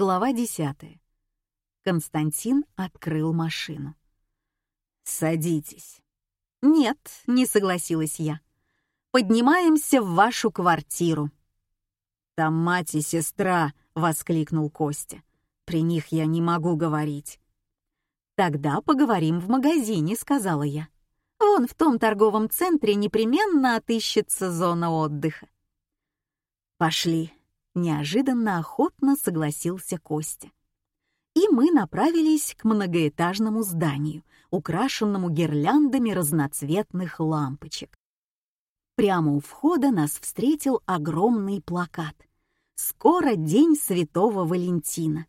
Глава 10. Константин открыл машину. «Садитесь». «Нет», — не согласилась я. «Поднимаемся в вашу квартиру». «Там мать и сестра», — воскликнул Костя. «При них я не могу говорить». «Тогда поговорим в магазине», — сказала я. «Вон в том торговом центре непременно отыщется зона отдыха». «Пошли», — неожиданно охотно согласился Костя. И мы направились к многоэтажному зданию, украшенному гирляндами разноцветных лампочек. Прямо у входа нас встретил огромный плакат. «Скоро день Святого Валентина».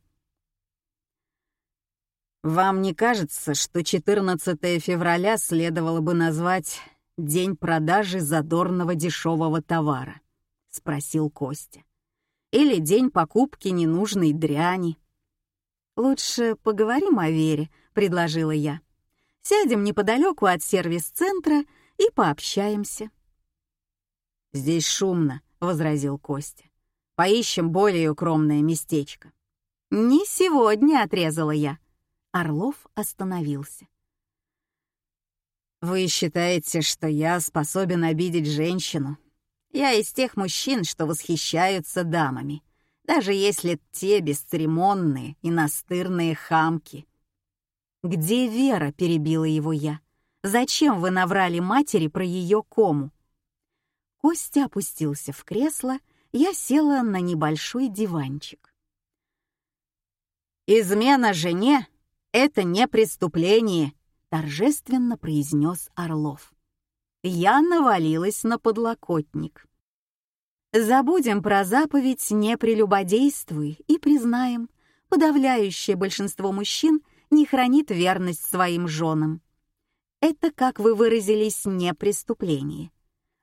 «Вам не кажется, что 14 февраля следовало бы назвать «День продажи задорного дешевого товара»?» — спросил Костя. «Или день покупки ненужной дряни?» «Лучше поговорим о Вере», — предложила я. «Сядем неподалеку от сервис-центра и пообщаемся». «Здесь шумно», — возразил Костя. «Поищем более укромное местечко». «Не сегодня», — отрезала я. Орлов остановился. «Вы считаете, что я способен обидеть женщину? Я из тех мужчин, что восхищаются дамами, даже если те бесцеремонные и настырные хамки». «Где Вера?» — перебила его я. «Зачем вы наврали матери про ее кому?» Костя опустился в кресло, я села на небольшой диванчик. «Измена жене это не преступление», — торжественно произнес Орлов. Я навалилась на подлокотник. Забудем про заповедь «не прелюбодействуй» и признаем, подавляющее большинство мужчин не хранит верность своим женам. Это, как вы выразились, не преступление.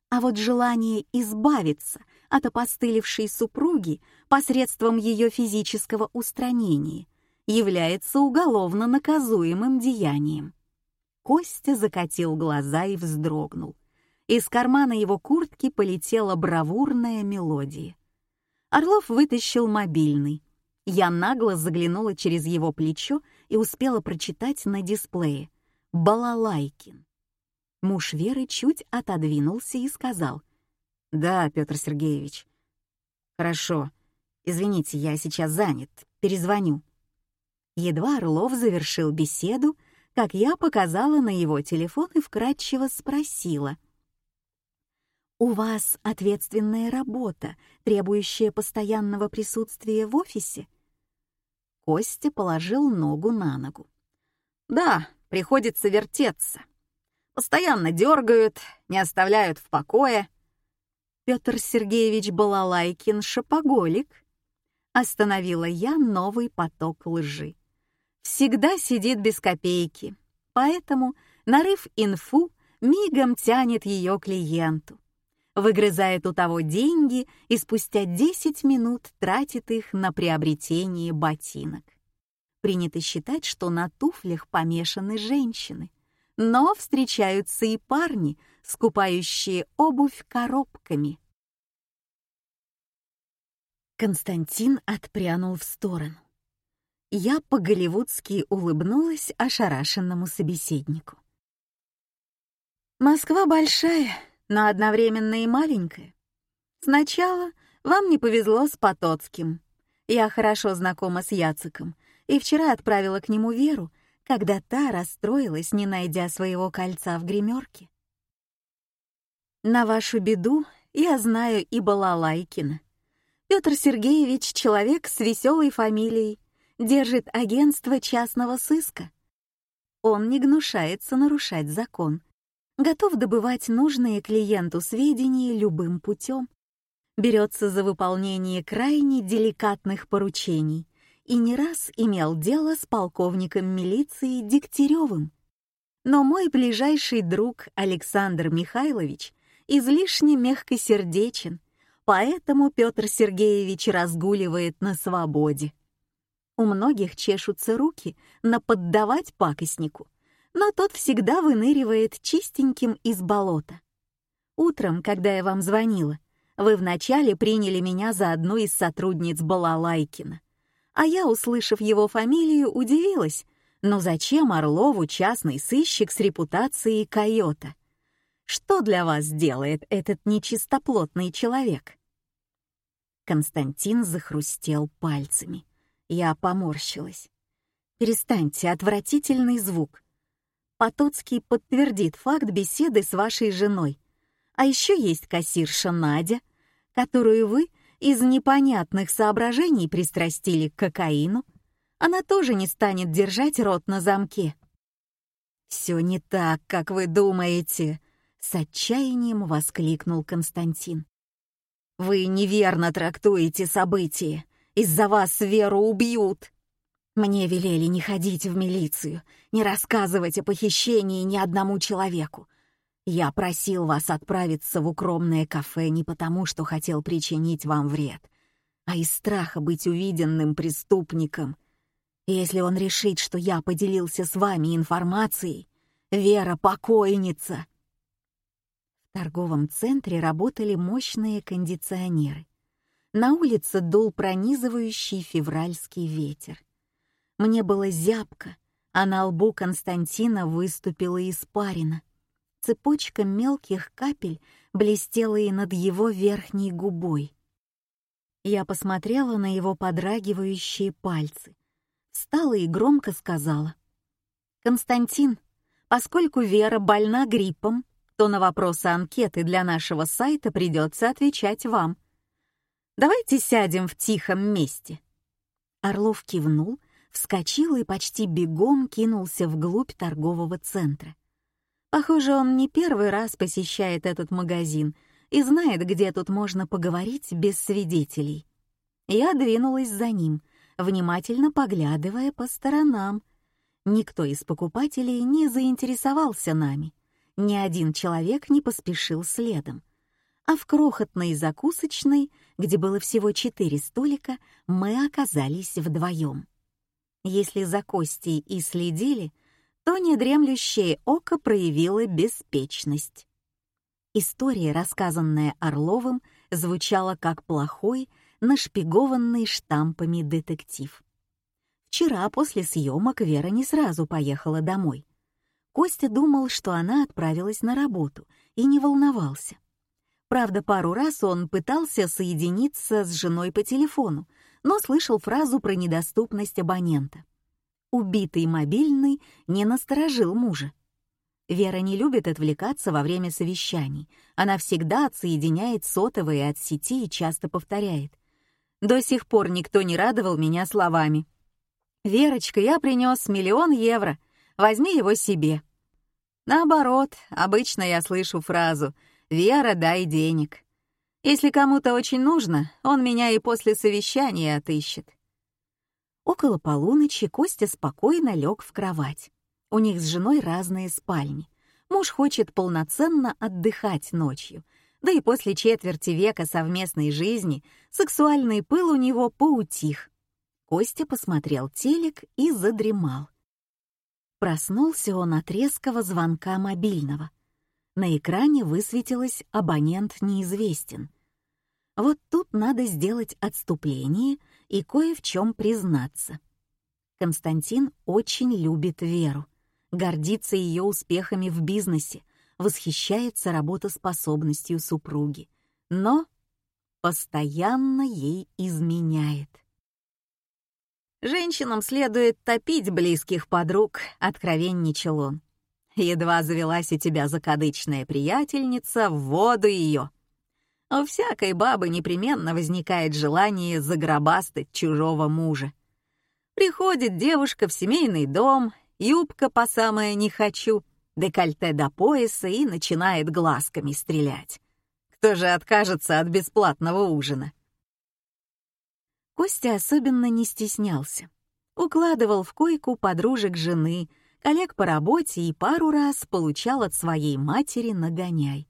А вот желание избавиться от опостылевшей супруги посредством ее физического устранения является уголовно наказуемым деянием. Костя закатил глаза и вздрогнул. Из кармана его куртки полетела бравурная мелодия. Орлов вытащил мобильный. Я нагло заглянула через его плечо и успела прочитать на дисплее «Балалайкин». Муж Веры чуть отодвинулся и сказал «Да, Петр Сергеевич». «Хорошо. Извините, я сейчас занят. Перезвоню». Едва Орлов завершил беседу, как я показала на его телефон и вкратчиво спросила. «У вас ответственная работа, требующая постоянного присутствия в офисе?» Костя положил ногу на ногу. «Да, приходится вертеться. Постоянно дергают, не оставляют в покое». Петр Сергеевич Балалайкин шопоголик. Остановила я новый поток лжи всегда сидит без копейки, поэтому, нарыв инфу, мигом тянет ее клиенту. Выгрызает у того деньги и спустя 10 минут тратит их на приобретение ботинок. Принято считать, что на туфлях помешаны женщины, но встречаются и парни, скупающие обувь коробками. Константин отпрянул в сторону. Я по-голливудски улыбнулась ошарашенному собеседнику. «Москва большая, но одновременно и маленькая. Сначала вам не повезло с Потоцким. Я хорошо знакома с Яциком и вчера отправила к нему Веру, когда та расстроилась, не найдя своего кольца в гримерке. На вашу беду я знаю и Балалайкина. Петр Сергеевич — человек с веселой фамилией, держит агентство частного сыска. Он не гнушается нарушать закон, готов добывать нужные клиенту сведения любым путем, берется за выполнение крайне деликатных поручений и не раз имел дело с полковником милиции Дегтяревым. Но мой ближайший друг Александр Михайлович излишне мягкосердечен, поэтому Петр Сергеевич разгуливает на свободе. У многих чешутся руки на поддавать пакостнику, но тот всегда выныривает чистеньким из болота. Утром, когда я вам звонила, вы вначале приняли меня за одну из сотрудниц Балалайкина, А я, услышав его фамилию, удивилась. Но зачем Орлову частный сыщик с репутацией койота? Что для вас делает этот нечистоплотный человек? Константин захрустел пальцами. Я поморщилась. «Перестаньте, отвратительный звук. Потоцкий подтвердит факт беседы с вашей женой. А еще есть кассирша Надя, которую вы из непонятных соображений пристрастили к кокаину. Она тоже не станет держать рот на замке. «Все не так, как вы думаете», — с отчаянием воскликнул Константин. «Вы неверно трактуете события. Из-за вас Веру убьют. Мне велели не ходить в милицию, не рассказывать о похищении ни одному человеку. Я просил вас отправиться в укромное кафе не потому, что хотел причинить вам вред, а из страха быть увиденным преступником. Если он решит, что я поделился с вами информацией, Вера покойница. В торговом центре работали мощные кондиционеры. На улице дул пронизывающий февральский ветер. Мне было зябко, а на лбу Константина выступила испарина. Цепочка мелких капель блестела и над его верхней губой. Я посмотрела на его подрагивающие пальцы, встала и громко сказала. «Константин, поскольку Вера больна гриппом, то на вопросы анкеты для нашего сайта придется отвечать вам. Давайте сядем в тихом месте». Орлов кивнул, вскочил и почти бегом кинулся вглубь торгового центра. Похоже, он не первый раз посещает этот магазин и знает, где тут можно поговорить без свидетелей. Я двинулась за ним, внимательно поглядывая по сторонам. Никто из покупателей не заинтересовался нами. Ни один человек не поспешил следом. А в крохотной закусочной, где было всего четыре столика, мы оказались вдвоем. Если за Костей и следили — то недремлющее око проявило беспечность. История, рассказанная Орловым, звучала как плохой, нашпигованный штампами детектив. Вчера после съемок Вера не сразу поехала домой. Костя думал, что она отправилась на работу, и не волновался. Правда, пару раз он пытался соединиться с женой по телефону, но слышал фразу про недоступность абонента убитый мобильный не насторожил мужа. Вера не любит отвлекаться во время совещаний. Она всегда отсоединяет сотовые от сети и часто повторяет. До сих пор никто не радовал меня словами. «Верочка, я принес миллион евро. Возьми его себе». Наоборот, обычно я слышу фразу «Вера, дай денег». Если кому-то очень нужно, он меня и после совещания отыщет. Около полуночи Костя спокойно лег в кровать. У них с женой разные спальни. Муж хочет полноценно отдыхать ночью, да и после четверти века совместной жизни сексуальный пыл у него поутих. Костя посмотрел телек и задремал. Проснулся он от резкого звонка мобильного. На экране высветилось «абонент неизвестен». Вот тут надо сделать отступление и кое в чем признаться. Константин очень любит Веру, гордится ее успехами в бизнесе, восхищается работоспособностью супруги, но постоянно ей изменяет. «Женщинам следует топить близких подруг», — откровенничал он. «Едва завелась у тебя закадычная приятельница, в воду ее. У всякой бабы непременно возникает желание загробастать чужого мужа. Приходит девушка в семейный дом, юбка по самое не хочу, декольте до пояса и начинает глазками стрелять. Кто же откажется от бесплатного ужина? Костя особенно не стеснялся. Укладывал в койку подружек жены, коллег по работе и пару раз получал от своей матери нагоняй.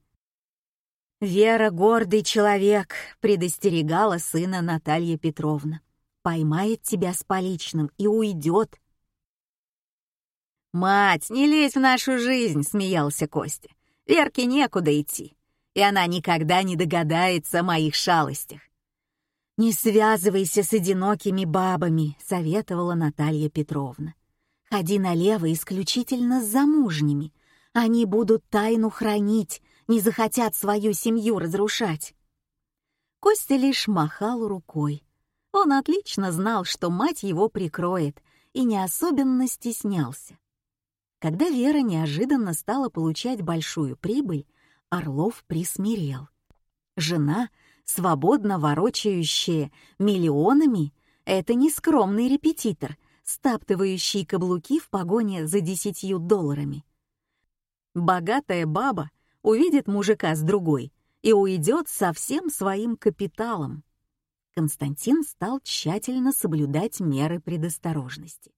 «Вера — гордый человек», — предостерегала сына Наталья Петровна. «Поймает тебя с поличным и уйдет». «Мать, не лезь в нашу жизнь», — смеялся Костя. «Верке некуда идти, и она никогда не догадается о моих шалостях». «Не связывайся с одинокими бабами», — советовала Наталья Петровна. «Ходи налево исключительно с замужними. Они будут тайну хранить, не захотят свою семью разрушать». Костя лишь махал рукой. Он отлично знал, что мать его прикроет, и не особенно стеснялся. Когда Вера неожиданно стала получать большую прибыль, Орлов присмирел. Жена, свободно ворочающая миллионами, это не скромный репетитор, стаптывающий каблуки в погоне за десятью долларами. Богатая баба увидит мужика с другой и уйдет со всем своим капиталом. Константин стал тщательно соблюдать меры предосторожности.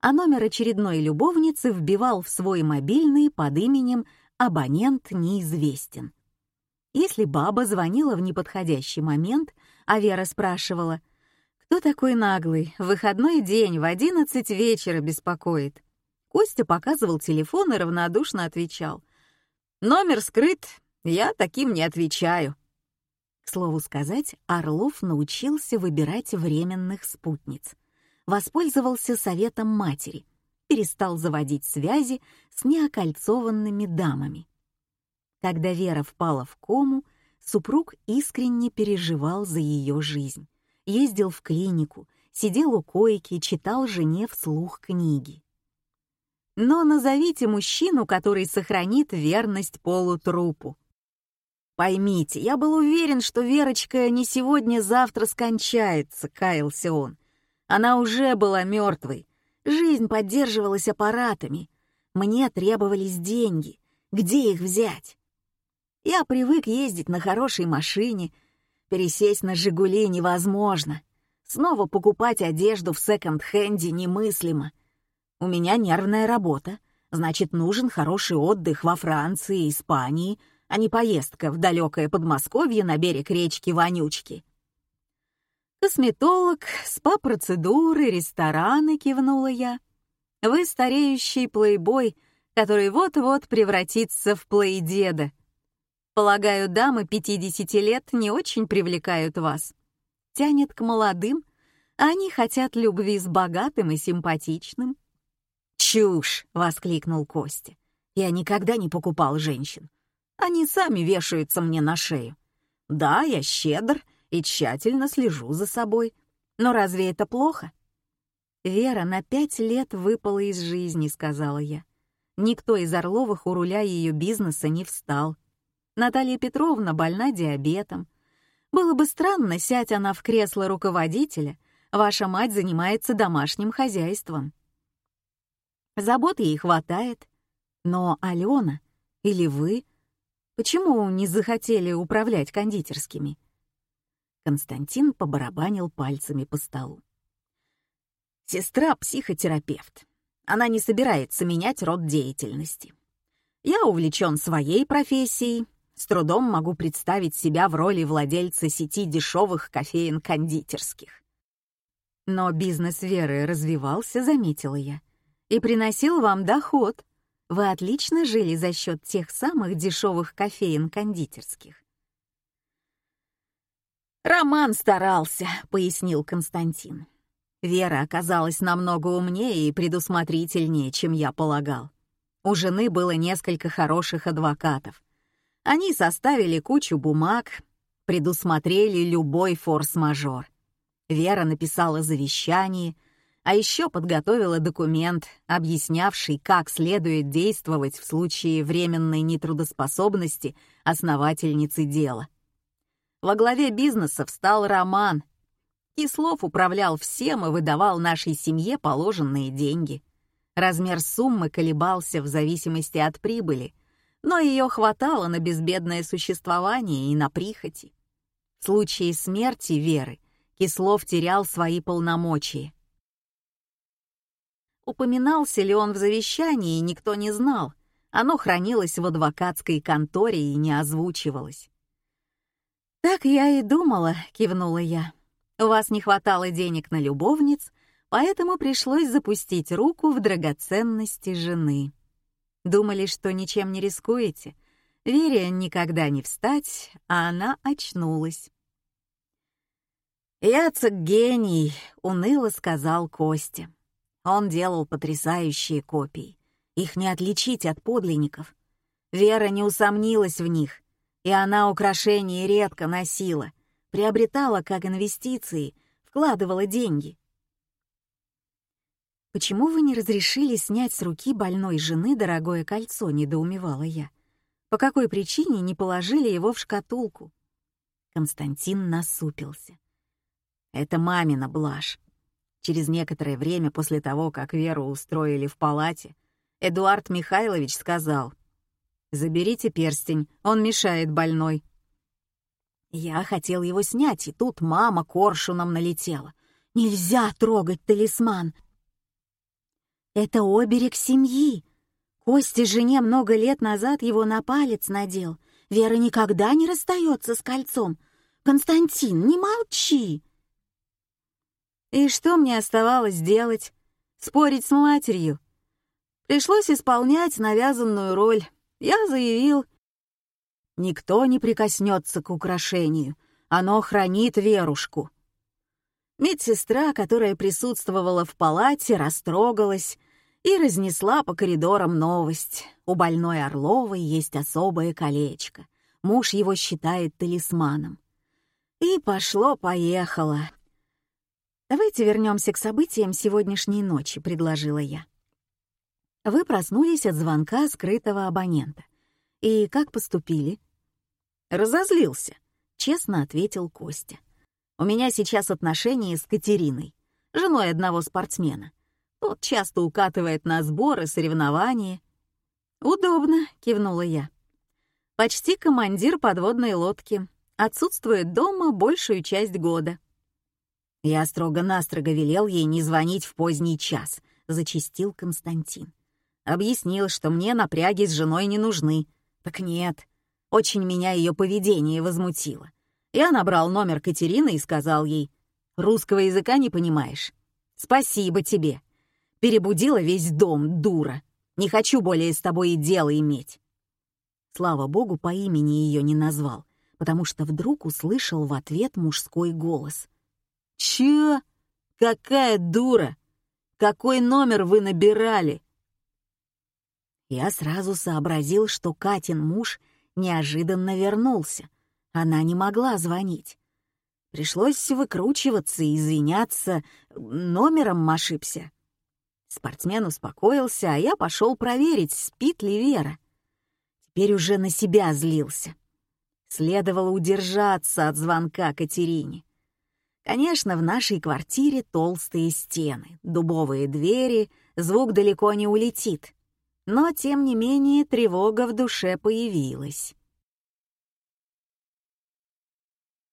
А номер очередной любовницы вбивал в свой мобильный под именем «Абонент неизвестен». Если баба звонила в неподходящий момент, а Вера спрашивала, «Кто такой наглый? Выходной день в одиннадцать вечера беспокоит». Костя показывал телефон и равнодушно отвечал, «Номер скрыт, я таким не отвечаю». К слову сказать, Орлов научился выбирать временных спутниц. Воспользовался советом матери, перестал заводить связи с неокольцованными дамами. Когда Вера впала в кому, супруг искренне переживал за ее жизнь. Ездил в клинику, сидел у койки, читал жене вслух книги. Но назовите мужчину, который сохранит верность полутрупу. «Поймите, я был уверен, что Верочка не сегодня-завтра скончается», — каялся он. «Она уже была мертвой. Жизнь поддерживалась аппаратами. Мне требовались деньги. Где их взять? Я привык ездить на хорошей машине. Пересесть на «Жигули» невозможно. Снова покупать одежду в секонд-хенде немыслимо. У меня нервная работа. Значит, нужен хороший отдых во Франции, Испании — а не поездка в далекое Подмосковье на берег речки Вонючки. «Косметолог, спа-процедуры, рестораны», — кивнула я. «Вы стареющий плейбой, который вот-вот превратится в плейдеда. Полагаю, дамы 50 лет не очень привлекают вас. Тянет к молодым, а они хотят любви с богатым и симпатичным». «Чушь!» — воскликнул Костя. «Я никогда не покупал женщин. Они сами вешаются мне на шею. Да, я щедр и тщательно слежу за собой. Но разве это плохо? Вера на пять лет выпала из жизни, сказала я. Никто из Орловых у руля ее бизнеса не встал. Наталья Петровна больна диабетом. Было бы странно, сядь она в кресло руководителя, ваша мать занимается домашним хозяйством. Забот ей хватает. Но Алена или вы Почему не захотели управлять кондитерскими?» Константин побарабанил пальцами по столу. «Сестра — психотерапевт. Она не собирается менять род деятельности. Я увлечен своей профессией, с трудом могу представить себя в роли владельца сети дешевых кофеин-кондитерских. Но бизнес Веры развивался, заметила я, и приносил вам доход. Вы отлично жили за счет тех самых дешевых кофеин кондитерских. «Роман старался», — пояснил Константин. Вера оказалась намного умнее и предусмотрительнее, чем я полагал. У жены было несколько хороших адвокатов. Они составили кучу бумаг, предусмотрели любой форс-мажор. Вера написала завещание — а еще подготовила документ, объяснявший, как следует действовать в случае временной нетрудоспособности основательницы дела. Во главе бизнеса встал Роман. Кислов управлял всем и выдавал нашей семье положенные деньги. Размер суммы колебался в зависимости от прибыли, но ее хватало на безбедное существование и на прихоти. В случае смерти Веры Кислов терял свои полномочия. Упоминался ли он в завещании, никто не знал. Оно хранилось в адвокатской конторе и не озвучивалось. «Так я и думала», — кивнула я. «У вас не хватало денег на любовниц, поэтому пришлось запустить руку в драгоценности жены. Думали, что ничем не рискуете. Вере никогда не встать, а она очнулась. «Яцек гений», — уныло сказал Костя. Он делал потрясающие копии. Их не отличить от подлинников. Вера не усомнилась в них, и она украшения редко носила, приобретала как инвестиции, вкладывала деньги. «Почему вы не разрешили снять с руки больной жены дорогое кольцо?» — недоумевала я. «По какой причине не положили его в шкатулку?» Константин насупился. «Это мамина блажь. Через некоторое время после того, как Веру устроили в палате, Эдуард Михайлович сказал, «Заберите перстень, он мешает больной». Я хотел его снять, и тут мама коршуном налетела. «Нельзя трогать талисман! Это оберег семьи. Кости жене много лет назад его на палец надел. Вера никогда не расстается с кольцом. Константин, не молчи!» И что мне оставалось делать? Спорить с матерью? Пришлось исполнять навязанную роль. Я заявил, никто не прикоснется к украшению, оно хранит верушку. Медсестра, которая присутствовала в палате, растрогалась и разнесла по коридорам новость. У больной Орловой есть особое колечко. Муж его считает талисманом. И пошло-поехало. «Давайте вернемся к событиям сегодняшней ночи», — предложила я. Вы проснулись от звонка скрытого абонента. И как поступили? Разозлился, честно ответил Костя. У меня сейчас отношения с Катериной, женой одного спортсмена. Тот часто укатывает на сборы, соревнования. «Удобно», — кивнула я. «Почти командир подводной лодки. Отсутствует дома большую часть года». Я строго-настрого велел ей не звонить в поздний час, зачистил Константин. Объяснил, что мне напряги с женой не нужны. Так нет, очень меня ее поведение возмутило. Я набрал номер Катерины и сказал ей, «Русского языка не понимаешь? Спасибо тебе. Перебудила весь дом, дура. Не хочу более с тобой и дело иметь». Слава богу, по имени ее не назвал, потому что вдруг услышал в ответ мужской голос — «Чё? Какая дура? Какой номер вы набирали?» Я сразу сообразил, что Катин муж неожиданно вернулся. Она не могла звонить. Пришлось выкручиваться и извиняться, номером ошибся. Спортсмен успокоился, а я пошел проверить, спит ли Вера. Теперь уже на себя злился. Следовало удержаться от звонка Катерине. Конечно, в нашей квартире толстые стены, дубовые двери, звук далеко не улетит. Но, тем не менее, тревога в душе появилась.